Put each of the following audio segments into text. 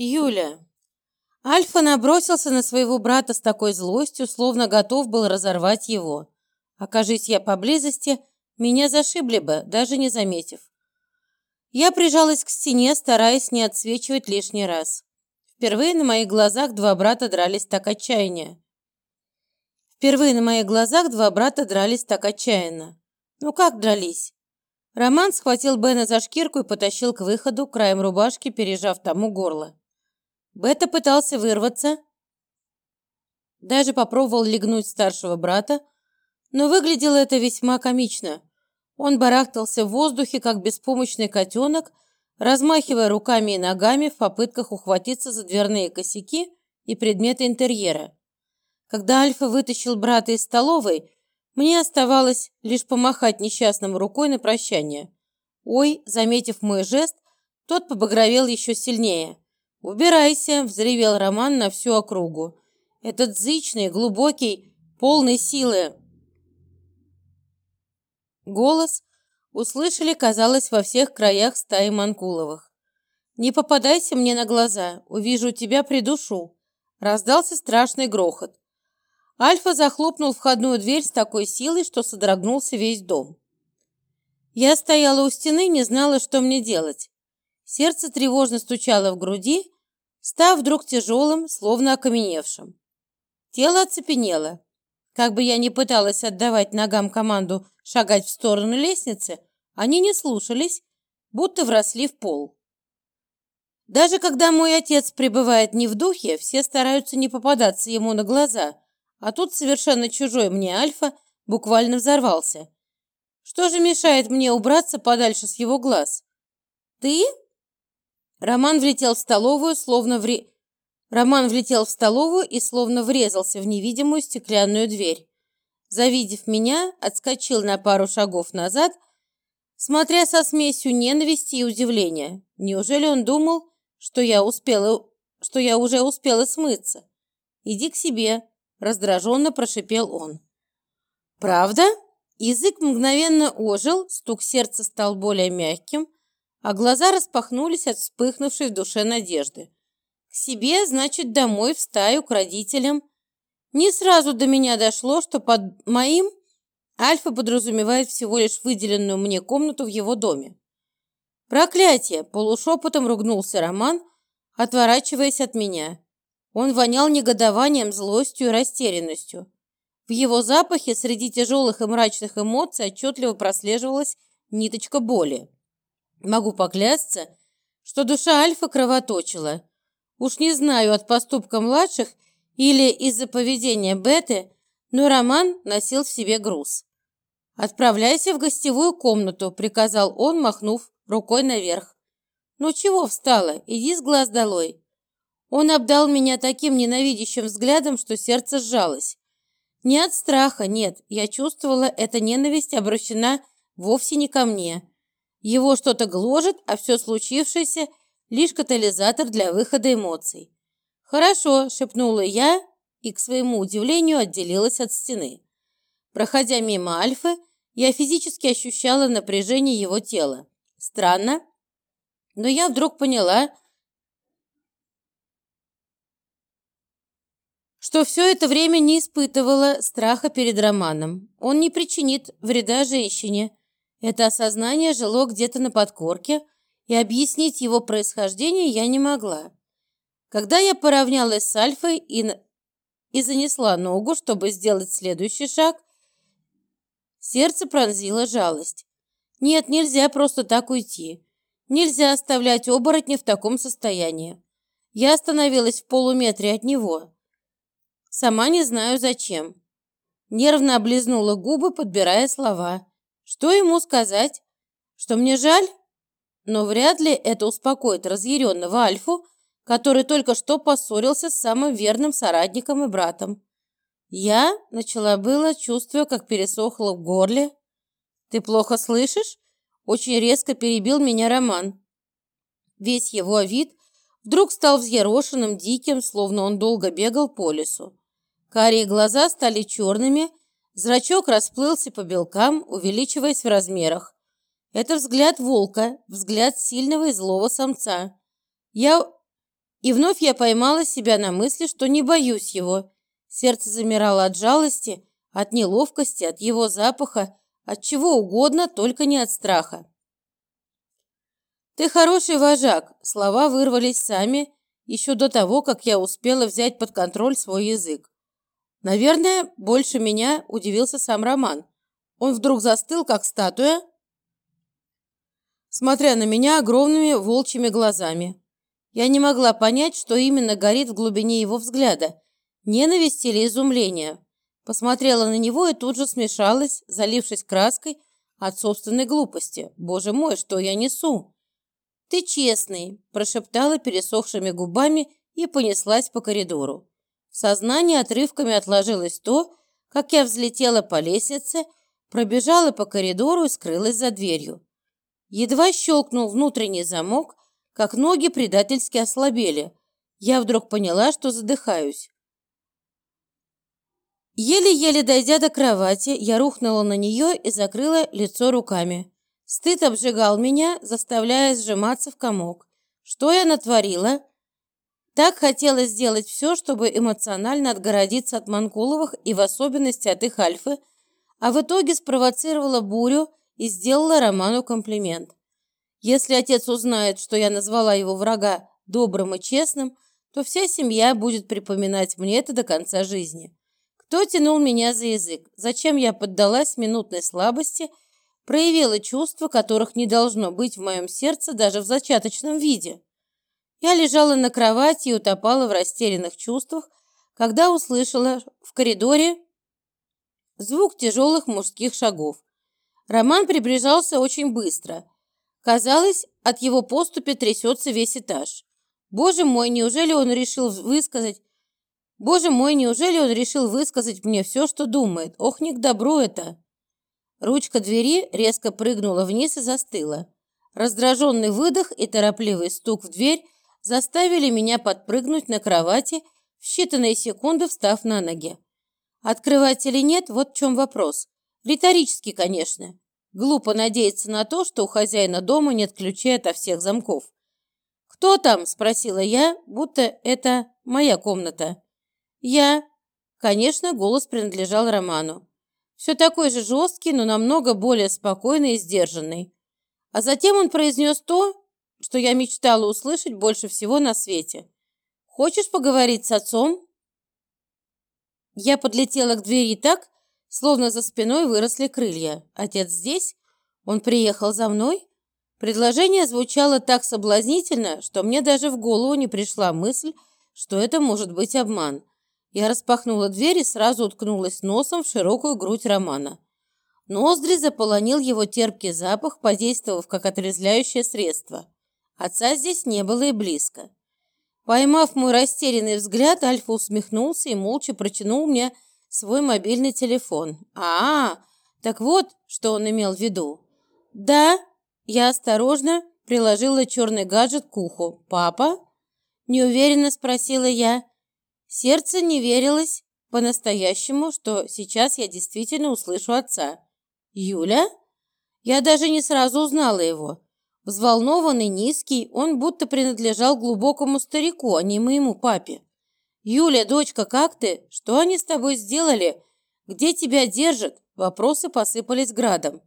Юля. Альфа набросился на своего брата с такой злостью, словно готов был разорвать его. Окажись я поблизости, меня зашибли бы, даже не заметив. Я прижалась к стене, стараясь не отсвечивать лишний раз. Впервые на моих глазах два брата дрались так отчаянно. Впервые на моих глазах два брата дрались так отчаянно. Ну как дрались? Роман схватил Бена за шкирку и потащил к выходу, краем рубашки пережав тому горло. Бета пытался вырваться, даже попробовал легнуть старшего брата, но выглядело это весьма комично. Он барахтался в воздухе, как беспомощный котенок, размахивая руками и ногами в попытках ухватиться за дверные косяки и предметы интерьера. Когда Альфа вытащил брата из столовой, мне оставалось лишь помахать несчастным рукой на прощание. Ой, заметив мой жест, тот побагровел еще сильнее. «Убирайся!» – взревел Роман на всю округу. Этот зычный, глубокий, полный силы голос услышали, казалось, во всех краях стаи Манкуловых. «Не попадайся мне на глаза, увижу тебя, придушу!» Раздался страшный грохот. Альфа захлопнул входную дверь с такой силой, что содрогнулся весь дом. Я стояла у стены, не знала, что мне делать. Сердце тревожно стучало в груди, став вдруг тяжелым, словно окаменевшим. Тело оцепенело. Как бы я ни пыталась отдавать ногам команду шагать в сторону лестницы, они не слушались, будто вросли в пол. Даже когда мой отец пребывает не в духе, все стараются не попадаться ему на глаза, а тут совершенно чужой мне Альфа буквально взорвался. Что же мешает мне убраться подальше с его глаз? Ты? Роман влетел в столовую, словно вре... Роман влетел в столовую и словно врезался в невидимую стеклянную дверь. Завидев меня, отскочил на пару шагов назад, смотря со смесью ненависти и удивления. Неужели он думал, что я успела, что я уже успела смыться? Иди к себе, раздраженно прошипел он. Правда? Язык мгновенно ожил, стук сердца стал более мягким, а глаза распахнулись от вспыхнувшей в душе надежды. К себе, значит, домой, в стаю, к родителям. Не сразу до меня дошло, что под моим Альфа подразумевает всего лишь выделенную мне комнату в его доме. «Проклятие!» – полушепотом ругнулся Роман, отворачиваясь от меня. Он вонял негодованием, злостью и растерянностью. В его запахе среди тяжелых и мрачных эмоций отчетливо прослеживалась ниточка боли. Могу поклясться, что душа Альфа кровоточила. Уж не знаю, от поступка младших или из-за поведения Беты, но Роман носил в себе груз. «Отправляйся в гостевую комнату», — приказал он, махнув рукой наверх. «Ну чего встала? Иди с глаз долой». Он обдал меня таким ненавидящим взглядом, что сердце сжалось. Не от страха, нет, я чувствовала, эта ненависть обращена вовсе не ко мне. Его что-то гложет, а все случившееся – лишь катализатор для выхода эмоций. «Хорошо», – шепнула я и, к своему удивлению, отделилась от стены. Проходя мимо Альфы, я физически ощущала напряжение его тела. Странно, но я вдруг поняла, что все это время не испытывала страха перед Романом. Он не причинит вреда женщине, это осознание жило где-то на подкорке, и объяснить его происхождение я не могла. Когда я поравнялась с Альфой и, и занесла ногу, чтобы сделать следующий шаг, сердце пронзило жалость. Нет, нельзя просто так уйти. Нельзя оставлять оборотня в таком состоянии. Я остановилась в полуметре от него. Сама не знаю зачем. Нервно облизнула губы, подбирая слова. Что ему сказать? Что мне жаль? Но вряд ли это успокоит разъяренного Альфу, который только что поссорился с самым верным соратником и братом. Я начала было, чувствуя, как пересохло в горле. «Ты плохо слышишь?» Очень резко перебил меня Роман. Весь его вид вдруг стал взъерошенным, диким, словно он долго бегал по лесу. Карие глаза стали черными, Зрачок расплылся по белкам, увеличиваясь в размерах. Это взгляд волка, взгляд сильного и злого самца. Я И вновь я поймала себя на мысли, что не боюсь его. Сердце замирало от жалости, от неловкости, от его запаха, от чего угодно, только не от страха. «Ты хороший вожак», — слова вырвались сами, еще до того, как я успела взять под контроль свой язык. Наверное, больше меня удивился сам Роман. Он вдруг застыл, как статуя, смотря на меня огромными волчьими глазами. Я не могла понять, что именно горит в глубине его взгляда – ненависть или изумление. Посмотрела на него и тут же смешалась, залившись краской от собственной глупости. «Боже мой, что я несу?» «Ты честный», – прошептала пересохшими губами и понеслась по коридору. В сознании отрывками отложилось то, как я взлетела по лестнице, пробежала по коридору и скрылась за дверью. Едва щелкнул внутренний замок, как ноги предательски ослабели. Я вдруг поняла, что задыхаюсь. Еле-еле дойдя до кровати, я рухнула на нее и закрыла лицо руками. Стыд обжигал меня, заставляя сжиматься в комок. Что я натворила? Так хотелось сделать все, чтобы эмоционально отгородиться от Манкуловых и в особенности от их альфы, а в итоге спровоцировала бурю и сделала Роману комплимент. Если отец узнает, что я назвала его врага добрым и честным, то вся семья будет припоминать мне это до конца жизни. Кто тянул меня за язык? Зачем я поддалась минутной слабости, проявила чувства, которых не должно быть в моем сердце даже в зачаточном виде? Я лежала на кровати и утопала в растерянных чувствах, когда услышала в коридоре звук тяжелых мужских шагов. Роман приближался очень быстро. Казалось, от его поступи трясется весь этаж. Боже мой, неужели он решил высказать... Боже мой, неужели он решил высказать мне все, что думает? Ох, не к добру это. Ручка двери резко прыгнула вниз и застыла. Раздраженный выдох и торопливый стук в дверь заставили меня подпрыгнуть на кровати, в считанные секунды встав на ноги. Открывать или нет, вот в чем вопрос. Риторический, конечно. Глупо надеяться на то, что у хозяина дома нет ключей ото всех замков. «Кто там?» – спросила я, будто это моя комната. «Я». Конечно, голос принадлежал Роману. Все такой же жесткий, но намного более спокойный и сдержанный. А затем он произнес то, что я мечтала услышать больше всего на свете. «Хочешь поговорить с отцом?» Я подлетела к двери так, словно за спиной выросли крылья. Отец здесь? Он приехал за мной? Предложение звучало так соблазнительно, что мне даже в голову не пришла мысль, что это может быть обман. Я распахнула дверь и сразу уткнулась носом в широкую грудь Романа. Ноздри заполонил его терпкий запах, подействовав как отрезвляющее средство. Отца здесь не было и близко. Поймав мой растерянный взгляд, Альфа усмехнулся и молча протянул мне свой мобильный телефон. А, -а, так вот, что он имел в виду. Да, я осторожно приложила черный гаджет к уху. Папа? Неуверенно спросила я. Сердце не верилось по-настоящему, что сейчас я действительно услышу отца. Юля? Я даже не сразу узнала его. Взволнованный, низкий, он будто принадлежал глубокому старику, а не моему папе. «Юля, дочка, как ты? Что они с тобой сделали? Где тебя держат?» Вопросы посыпались градом.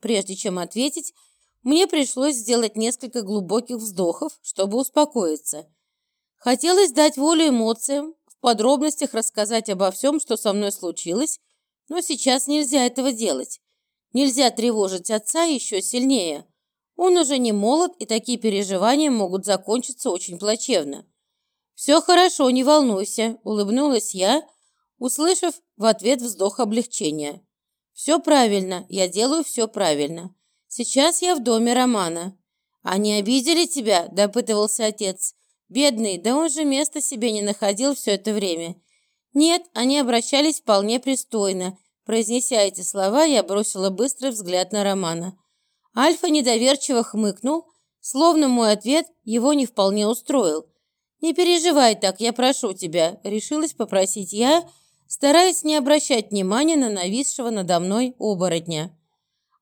Прежде чем ответить, мне пришлось сделать несколько глубоких вздохов, чтобы успокоиться. Хотелось дать волю эмоциям, в подробностях рассказать обо всем, что со мной случилось, но сейчас нельзя этого делать. Нельзя тревожить отца еще сильнее. Он уже не молод, и такие переживания могут закончиться очень плачевно. «Все хорошо, не волнуйся», – улыбнулась я, услышав в ответ вздох облегчения. «Все правильно, я делаю все правильно. Сейчас я в доме Романа». «Они обидели тебя?» – допытывался отец. «Бедный, да он же места себе не находил все это время». «Нет, они обращались вполне пристойно». Произнеся эти слова, я бросила быстрый взгляд на Романа. Альфа недоверчиво хмыкнул, словно мой ответ его не вполне устроил. «Не переживай так, я прошу тебя», — решилась попросить я, стараясь не обращать внимания на нависшего надо мной оборотня.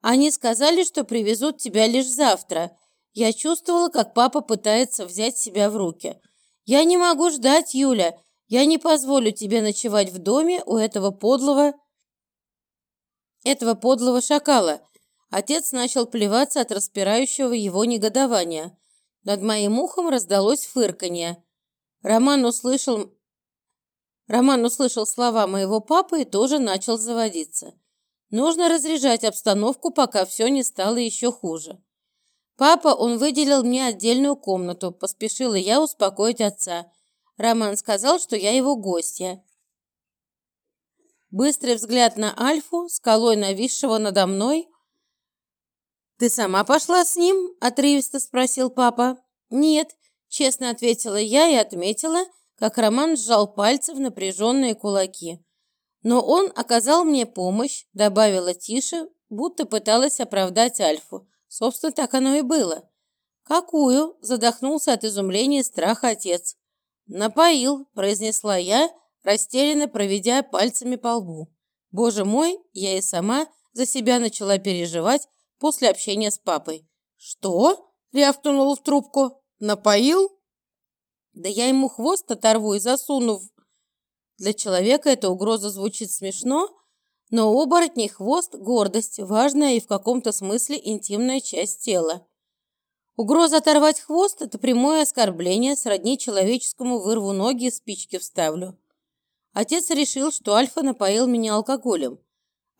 «Они сказали, что привезут тебя лишь завтра. Я чувствовала, как папа пытается взять себя в руки. «Я не могу ждать, Юля. Я не позволю тебе ночевать в доме у этого подлого...» этого подлого шакала. Отец начал плеваться от распирающего его негодования. Над моим ухом раздалось фырканье. Роман услышал... Роман услышал слова моего папы и тоже начал заводиться. Нужно разряжать обстановку, пока все не стало еще хуже. Папа, он выделил мне отдельную комнату, поспешила я успокоить отца. Роман сказал, что я его гостья. Быстрый взгляд на Альфу, скалой нависшего надо мной. «Ты сама пошла с ним?» – отрывисто спросил папа. «Нет», – честно ответила я и отметила, как Роман сжал пальцы в напряженные кулаки. Но он оказал мне помощь, добавила тише, будто пыталась оправдать Альфу. Собственно, так оно и было. «Какую?» – задохнулся от изумления и страха отец. «Напоил», – произнесла я, растерянно проведя пальцами по лбу. Боже мой, я и сама за себя начала переживать после общения с папой. «Что?» – рявкнула в трубку. «Напоил?» «Да я ему хвост оторву и засуну в...» Для человека эта угроза звучит смешно, но оборотней хвост – гордость, важная и в каком-то смысле интимная часть тела. Угроза оторвать хвост – это прямое оскорбление, сродни человеческому вырву ноги и спички вставлю. Отец решил, что Альфа напоил меня алкоголем.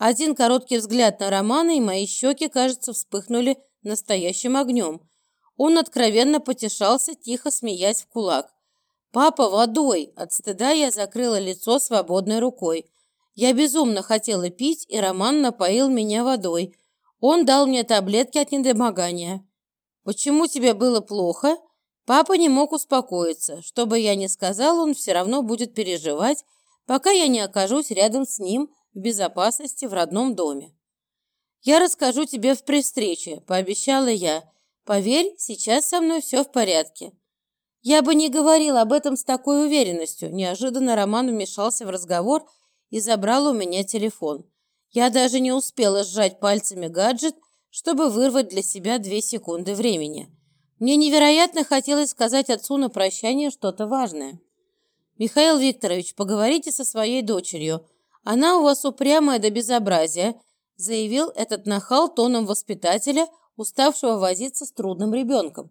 Один короткий взгляд на Романа, и мои щеки, кажется, вспыхнули настоящим огнем. Он откровенно потешался, тихо смеясь в кулак. «Папа, водой!» От стыда я закрыла лицо свободной рукой. Я безумно хотела пить, и Роман напоил меня водой. Он дал мне таблетки от недомогания. «Почему тебе было плохо?» Папа не мог успокоиться. Что бы я ни сказал, он все равно будет переживать, пока я не окажусь рядом с ним в безопасности в родном доме. «Я расскажу тебе в встрече», – пообещала я. «Поверь, сейчас со мной все в порядке». Я бы не говорил об этом с такой уверенностью. Неожиданно Роман вмешался в разговор и забрал у меня телефон. Я даже не успела сжать пальцами гаджет, чтобы вырвать для себя две секунды времени. Мне невероятно хотелось сказать отцу на прощание что-то важное. «Михаил Викторович, поговорите со своей дочерью. Она у вас упрямая до безобразия», заявил этот нахал тоном воспитателя, уставшего возиться с трудным ребенком.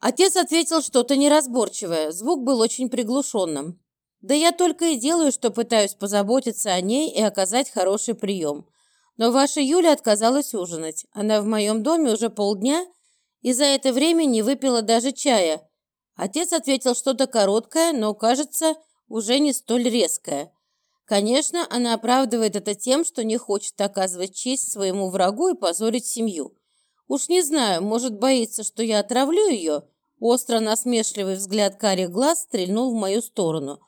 Отец ответил что-то неразборчивое, звук был очень приглушенным. «Да я только и делаю, что пытаюсь позаботиться о ней и оказать хороший прием. Но ваша Юля отказалась ужинать. Она в моем доме уже полдня и за это время не выпила даже чая, Отец ответил что-то короткое, но, кажется, уже не столь резкое. Конечно, она оправдывает это тем, что не хочет оказывать честь своему врагу и позорить семью. Уж не знаю, может, боится, что я отравлю ее? Остро насмешливый взгляд карих глаз стрельнул в мою сторону.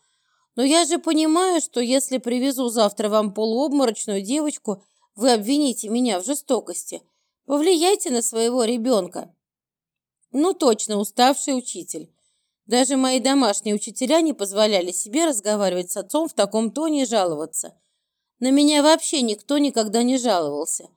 Но я же понимаю, что если привезу завтра вам полуобморочную девочку, вы обвините меня в жестокости. Повлияйте на своего ребенка. Ну точно, уставший учитель. Даже мои домашние учителя не позволяли себе разговаривать с отцом в таком тоне и жаловаться. На меня вообще никто никогда не жаловался.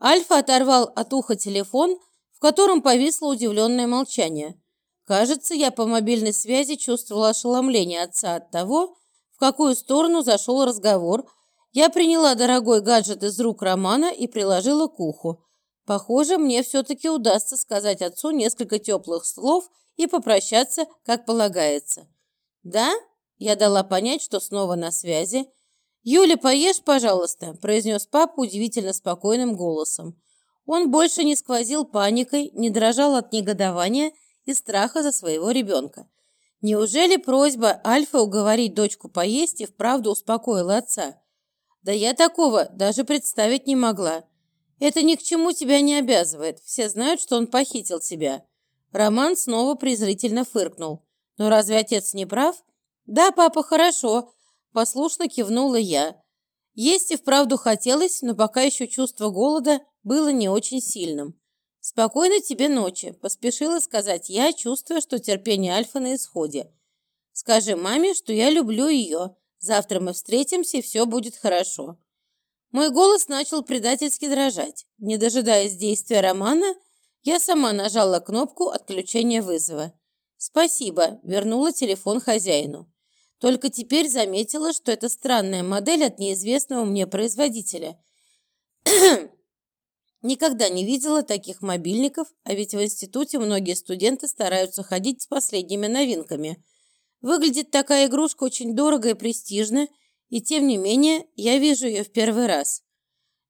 Альфа оторвал от уха телефон, в котором повисло удивленное молчание. Кажется, я по мобильной связи чувствовала ошеломление отца от того, в какую сторону зашел разговор. Я приняла дорогой гаджет из рук Романа и приложила к уху. Похоже, мне все-таки удастся сказать отцу несколько теплых слов – и попрощаться, как полагается. «Да?» – я дала понять, что снова на связи. «Юля, поешь, пожалуйста», – произнес папа удивительно спокойным голосом. Он больше не сквозил паникой, не дрожал от негодования и страха за своего ребенка. Неужели просьба Альфа уговорить дочку поесть и вправду успокоила отца? Да я такого даже представить не могла. Это ни к чему тебя не обязывает. Все знают, что он похитил тебя. Роман снова презрительно фыркнул. «Но разве отец не прав?» «Да, папа, хорошо», – послушно кивнула я. Есть и вправду хотелось, но пока еще чувство голода было не очень сильным. «Спокойной тебе ночи», – поспешила сказать я, чувствуя, что терпение Альфа на исходе. «Скажи маме, что я люблю ее. Завтра мы встретимся, и все будет хорошо». Мой голос начал предательски дрожать. Не дожидаясь действия Романа, Я сама нажала кнопку отключения вызова. «Спасибо», – вернула телефон хозяину. Только теперь заметила, что это странная модель от неизвестного мне производителя. Никогда не видела таких мобильников, а ведь в институте многие студенты стараются ходить с последними новинками. Выглядит такая игрушка очень дорого и престижно, и тем не менее я вижу ее в первый раз.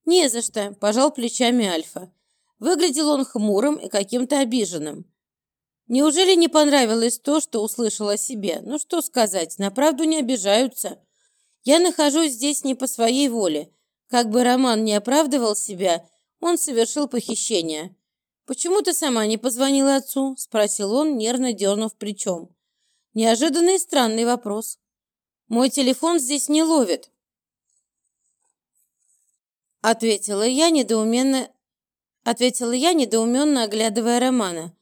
«Не за что», – пожал плечами Альфа. Выглядел он хмурым и каким-то обиженным. Неужели не понравилось то, что услышал о себе? Ну что сказать, на правду не обижаются. Я нахожусь здесь не по своей воле. Как бы Роман не оправдывал себя, он совершил похищение. «Почему ты сама не позвонила отцу?» – спросил он, нервно дернув плечом. Неожиданный и странный вопрос. «Мой телефон здесь не ловит», – ответила я, недоуменно ответила я, недоуменно оглядывая Романа.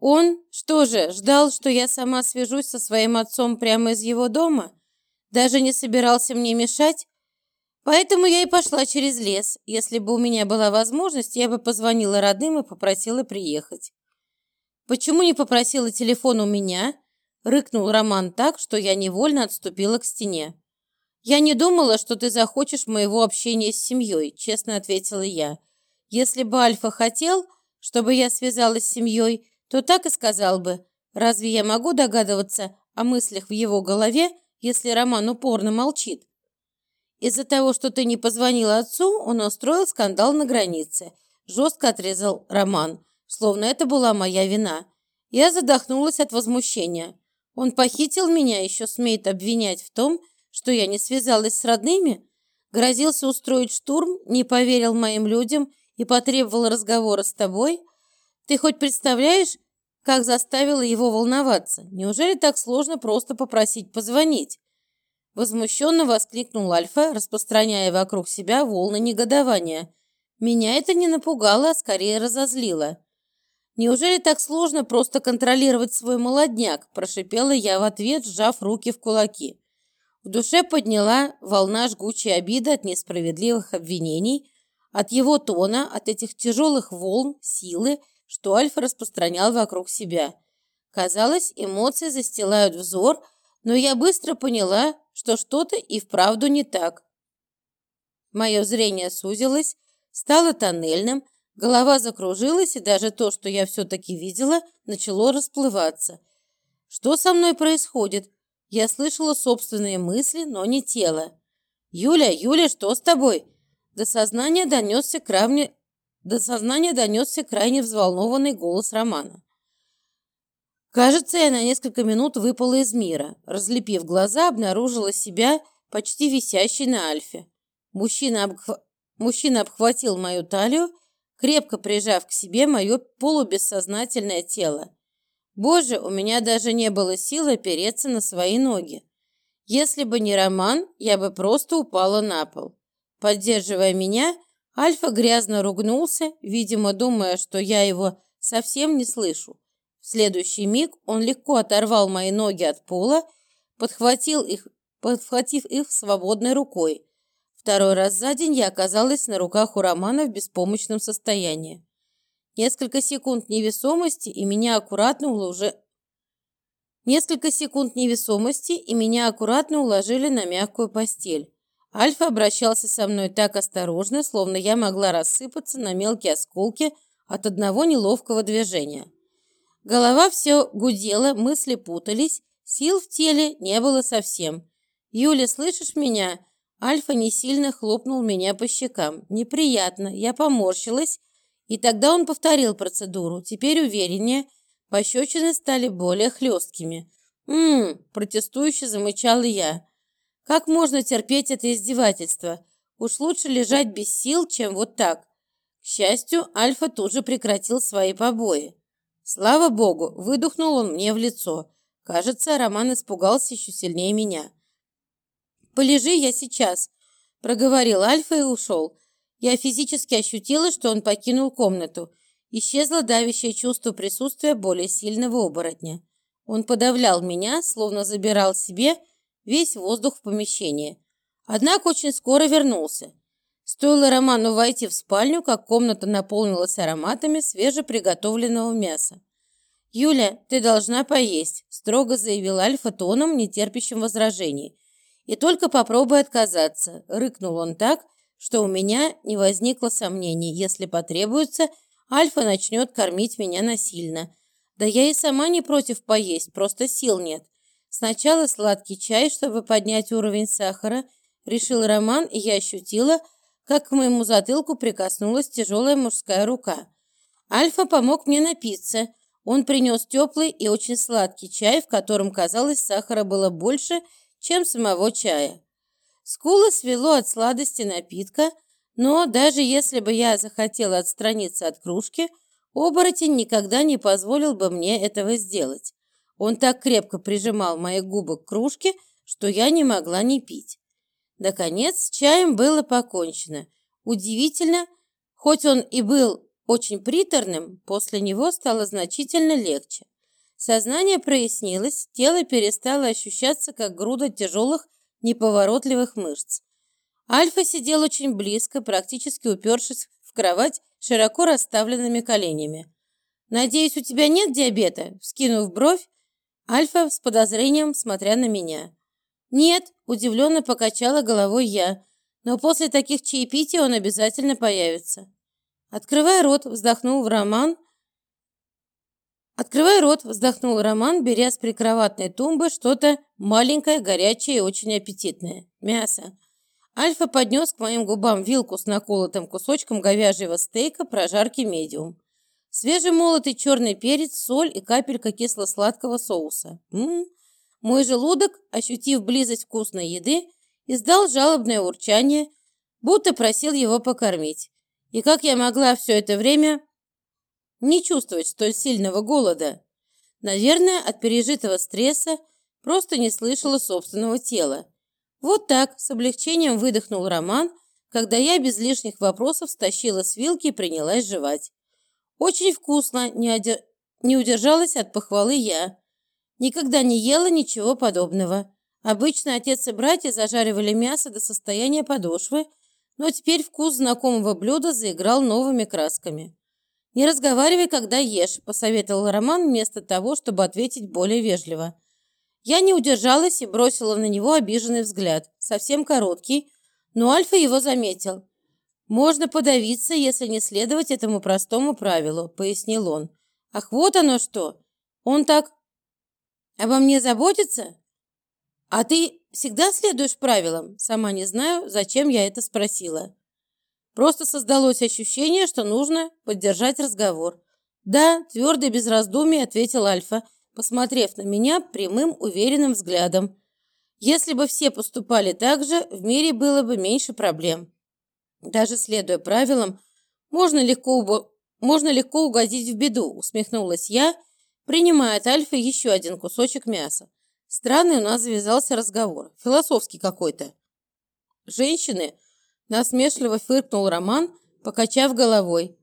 Он, что же, ждал, что я сама свяжусь со своим отцом прямо из его дома? Даже не собирался мне мешать? Поэтому я и пошла через лес. Если бы у меня была возможность, я бы позвонила родным и попросила приехать. «Почему не попросила телефон у меня?» Рыкнул Роман так, что я невольно отступила к стене. «Я не думала, что ты захочешь моего общения с семьей», честно ответила я. Если бы Альфа хотел, чтобы я связалась с семьей, то так и сказал бы. Разве я могу догадываться о мыслях в его голове, если Роман упорно молчит? Из-за того, что ты не позвонила отцу, он устроил скандал на границе. Жестко отрезал Роман, словно это была моя вина. Я задохнулась от возмущения. Он похитил меня, еще смеет обвинять в том, что я не связалась с родными? Грозился устроить штурм, не поверил моим людям и потребовал разговора с тобой? Ты хоть представляешь, как заставила его волноваться? Неужели так сложно просто попросить позвонить? Возмущенно воскликнул Альфа, распространяя вокруг себя волны негодования. Меня это не напугало, а скорее разозлило. «Неужели так сложно просто контролировать свой молодняк?» – прошипела я в ответ, сжав руки в кулаки. В душе подняла волна жгучей обиды от несправедливых обвинений, от его тона, от этих тяжелых волн, силы, что Альфа распространял вокруг себя. Казалось, эмоции застилают взор, но я быстро поняла, что что-то и вправду не так. Мое зрение сузилось, стало тоннельным, голова закружилась, и даже то, что я все-таки видела, начало расплываться. Что со мной происходит? Я слышала собственные мысли, но не тело. «Юля, Юля, что с тобой?» До сознания донесся крайне, до сознания донесся крайне взволнованный голос Романа. Кажется, я на несколько минут выпала из мира. Разлепив глаза, обнаружила себя почти висящей на Альфе. Мужчина, обхв... Мужчина обхватил мою талию, крепко прижав к себе мое полубессознательное тело. Боже, у меня даже не было сил опереться на свои ноги. Если бы не Роман, я бы просто упала на пол. Поддерживая меня, Альфа грязно ругнулся, видимо, думая, что я его совсем не слышу. В следующий миг он легко оторвал мои ноги от пола, подхватил их, подхватив их свободной рукой. Второй раз за день я оказалась на руках у Романа в беспомощном состоянии. Несколько секунд невесомости, и меня аккуратно уже Несколько секунд невесомости, и меня аккуратно уложили на мягкую постель. Альфа обращался со мной так осторожно, словно я могла рассыпаться на мелкие осколки от одного неловкого движения. Голова все гудела, мысли путались, сил в теле не было совсем. «Юля, слышишь меня?» Альфа не сильно хлопнул меня по щекам. Неприятно, я поморщилась, и тогда он повторил процедуру, теперь увереннее, пощечины стали более хлесткими. «М-м-м», протестующе замычала я. Как можно терпеть это издевательство? Уж лучше лежать без сил, чем вот так. К счастью, Альфа тут же прекратил свои побои. Слава богу, выдохнул он мне в лицо. Кажется, Роман испугался еще сильнее меня. «Полежи я сейчас», – проговорил Альфа и ушел. Я физически ощутила, что он покинул комнату. Исчезло давящее чувство присутствия более сильного оборотня. Он подавлял меня, словно забирал себе весь воздух в помещении. Однако очень скоро вернулся. Стоило Роману войти в спальню, как комната наполнилась ароматами свежеприготовленного мяса. «Юля, ты должна поесть», – строго заявил Альфа тоном, нетерпящим возражений. «И только попробуй отказаться», – рыкнул он так, что у меня не возникло сомнений. Если потребуется, Альфа начнет кормить меня насильно. Да я и сама не против поесть, просто сил нет. Сначала сладкий чай, чтобы поднять уровень сахара, решил Роман, и я ощутила, как к моему затылку прикоснулась тяжелая мужская рука. Альфа помог мне напиться – он принес теплый и очень сладкий чай, в котором, казалось, сахара было больше, чем самого чая. Скулы свело от сладости напитка, но даже если бы я захотела отстраниться от кружки, оборотень никогда не позволил бы мне этого сделать. Он так крепко прижимал мои губы к кружке, что я не могла не пить. Наконец, с чаем было покончено. Удивительно, хоть он и был очень приторным, после него стало значительно легче. Сознание прояснилось, тело перестало ощущаться, как груда тяжелых, неповоротливых мышц. Альфа сидел очень близко, практически упершись в кровать широко расставленными коленями. «Надеюсь, у тебя нет диабета?» Вскинув бровь, Альфа с подозрением, смотря на меня. «Нет», – удивленно покачала головой я, «но после таких чаепитий он обязательно появится». Открывая рот, вздохнул Роман. Открывая рот, вздохнул Роман, беря с прикроватной тумбы что-то маленькое, горячее и очень аппетитное. Мясо. Альфа поднес к моим губам вилку с наколотым кусочком говяжьего стейка прожарки медиум. Свежемолотый черный перец, соль и капелька кисло-сладкого соуса. М -м -м. Мой желудок, ощутив близость вкусной еды, издал жалобное урчание, будто просил его покормить. И как я могла все это время не чувствовать столь сильного голода? Наверное, от пережитого стресса просто не слышала собственного тела. Вот так, с облегчением выдохнул Роман, когда я без лишних вопросов стащила с вилки и принялась жевать. Очень вкусно, не, одер... не удержалась от похвалы я. Никогда не ела ничего подобного. Обычно отец и братья зажаривали мясо до состояния подошвы, но теперь вкус знакомого блюда заиграл новыми красками. «Не разговаривай, когда ешь», – посоветовал Роман вместо того, чтобы ответить более вежливо. Я не удержалась и бросила на него обиженный взгляд, совсем короткий, но Альфа его заметил. «Можно подавиться, если не следовать этому простому правилу», – пояснил он. «Ах, вот оно что! Он так обо мне заботится?» «А ты всегда следуешь правилам?» Сама не знаю, зачем я это спросила. Просто создалось ощущение, что нужно поддержать разговор. «Да», – твердо и без раздумий ответил Альфа, посмотрев на меня прямым, уверенным взглядом. «Если бы все поступали так же, в мире было бы меньше проблем. Даже следуя правилам, можно легко, можно легко угодить в беду», – усмехнулась я, принимая от Альфа еще один кусочек мяса. Странный у нас завязался разговор, философский какой-то. Женщины, насмешливо фыркнул Роман, покачав головой.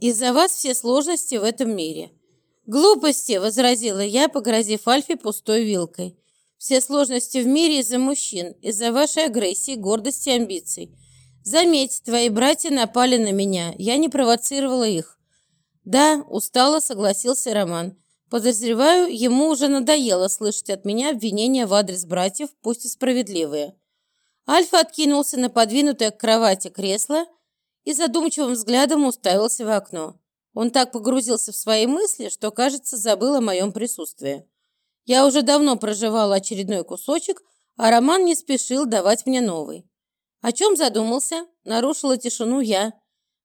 Из-за вас все сложности в этом мире. Глупости, возразила я, погрозив Альфе пустой вилкой. Все сложности в мире из-за мужчин, из-за вашей агрессии, гордости и амбиций. Заметь, твои братья напали на меня, я не провоцировала их. «Да», – устало согласился Роман. «Подозреваю, ему уже надоело слышать от меня обвинения в адрес братьев, пусть и справедливые». Альфа откинулся на подвинутое к кровати кресло и задумчивым взглядом уставился в окно. Он так погрузился в свои мысли, что, кажется, забыл о моем присутствии. Я уже давно проживала очередной кусочек, а Роман не спешил давать мне новый. О чем задумался? Нарушила тишину я.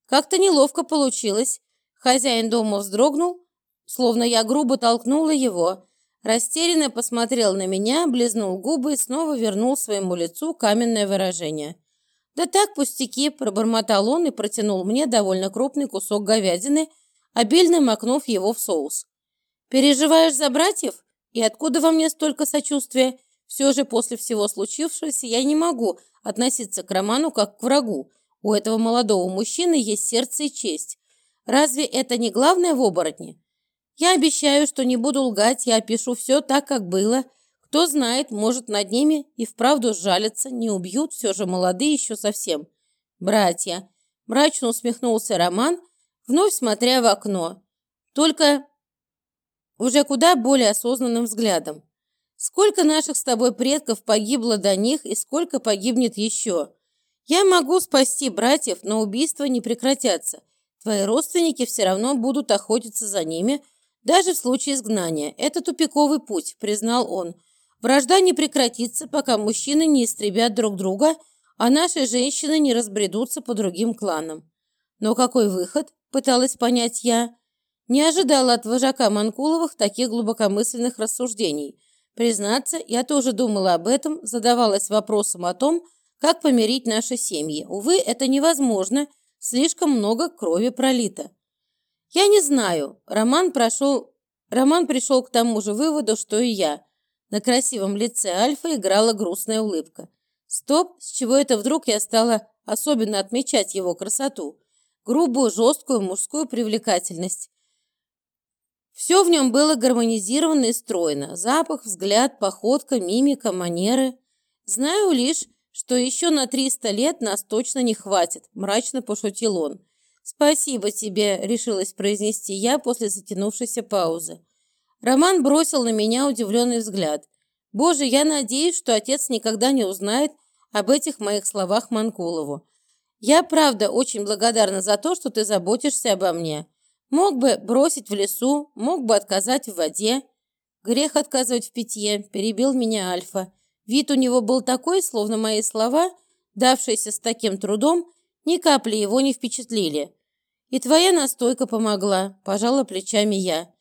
Как-то неловко получилось. Хозяин дома вздрогнул, словно я грубо толкнула его. Растерянно посмотрел на меня, близнул губы и снова вернул своему лицу каменное выражение. «Да так, пустяки!» – пробормотал он и протянул мне довольно крупный кусок говядины, обильно макнув его в соус. «Переживаешь за братьев? И откуда во мне столько сочувствия? Все же после всего случившегося я не могу относиться к Роману как к врагу. У этого молодого мужчины есть сердце и честь. Разве это не главное в оборотне? Я обещаю, что не буду лгать, я опишу все так, как было. Кто знает, может, над ними и вправду сжалятся, не убьют, все же молодые еще совсем. Братья. Мрачно усмехнулся Роман, вновь смотря в окно. Только уже куда более осознанным взглядом. Сколько наших с тобой предков погибло до них и сколько погибнет еще? Я могу спасти братьев, но убийства не прекратятся. Твои родственники все равно будут охотиться за ними, даже в случае изгнания. Это тупиковый путь, признал он. Вражда не прекратится, пока мужчины не истребят друг друга, а наши женщины не разбредутся по другим кланам. Но какой выход? Пыталась понять я. Не ожидала от вожака Манкуловых таких глубокомысленных рассуждений. Признаться, я тоже думала об этом, задавалась вопросом о том, как помирить наши семьи. Увы, это невозможно, слишком много крови пролито. Я не знаю. Роман прошел... Роман пришел к тому же выводу, что и я. На красивом лице Альфа играла грустная улыбка. Стоп, с чего это вдруг я стала особенно отмечать его красоту? Грубую, жесткую мужскую привлекательность. Все в нем было гармонизировано и стройно. Запах, взгляд, походка, мимика, манеры. Знаю лишь, что еще на 300 лет нас точно не хватит, мрачно пошутил он. «Спасибо тебе», — решилась произнести я после затянувшейся паузы. Роман бросил на меня удивленный взгляд. «Боже, я надеюсь, что отец никогда не узнает об этих моих словах Манкулову. Я, правда, очень благодарна за то, что ты заботишься обо мне. Мог бы бросить в лесу, мог бы отказать в воде. Грех отказывать в питье, перебил меня Альфа. Вид у него был такой, словно мои слова, давшиеся с таким трудом, ни капли его не впечатлили. И твоя настойка помогла, пожала плечами я.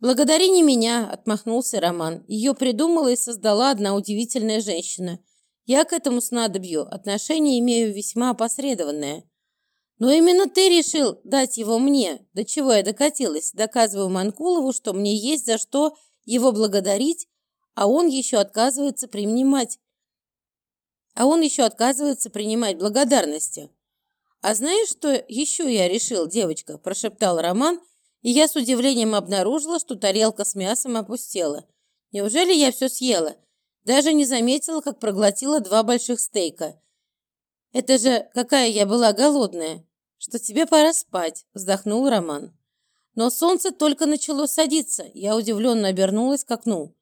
«Благодари не меня», – отмахнулся Роман. «Ее придумала и создала одна удивительная женщина. Я к этому снадобью отношение имею весьма опосредованное». «Но именно ты решил дать его мне. До чего я докатилась? Доказываю Манкулову, что мне есть за что его благодарить, а он еще отказывается принимать. А он еще отказывается принимать благодарности». «А знаешь, что еще я решил, девочка?» – прошептал Роман – и я с удивлением обнаружила, что тарелка с мясом опустела. Неужели я все съела? Даже не заметила, как проглотила два больших стейка. Это же какая я была голодная. Что тебе пора спать, вздохнул Роман. Но солнце только начало садиться. Я удивленно обернулась к окну.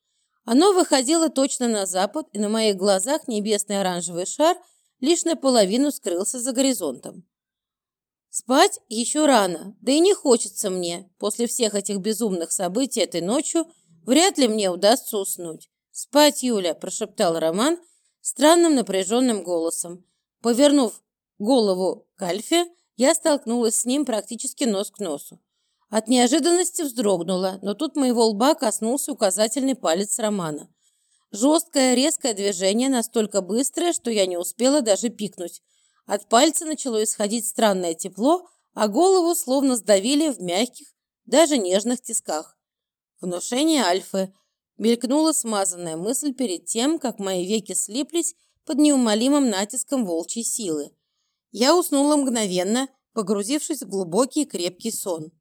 Оно выходило точно на запад, и на моих глазах небесный оранжевый шар лишь наполовину скрылся за горизонтом. Спать еще рано, да и не хочется мне. После всех этих безумных событий этой ночью вряд ли мне удастся уснуть. «Спать, Юля!» – прошептал Роман странным напряженным голосом. Повернув голову к Альфе, я столкнулась с ним практически нос к носу. От неожиданности вздрогнула, но тут моего лба коснулся указательный палец Романа. Жесткое, резкое движение, настолько быстрое, что я не успела даже пикнуть – от пальца начало исходить странное тепло, а голову словно сдавили в мягких, даже нежных тисках. Внушение Альфы. Мелькнула смазанная мысль перед тем, как мои веки слиплись под неумолимым натиском волчьей силы. Я уснула мгновенно, погрузившись в глубокий крепкий сон.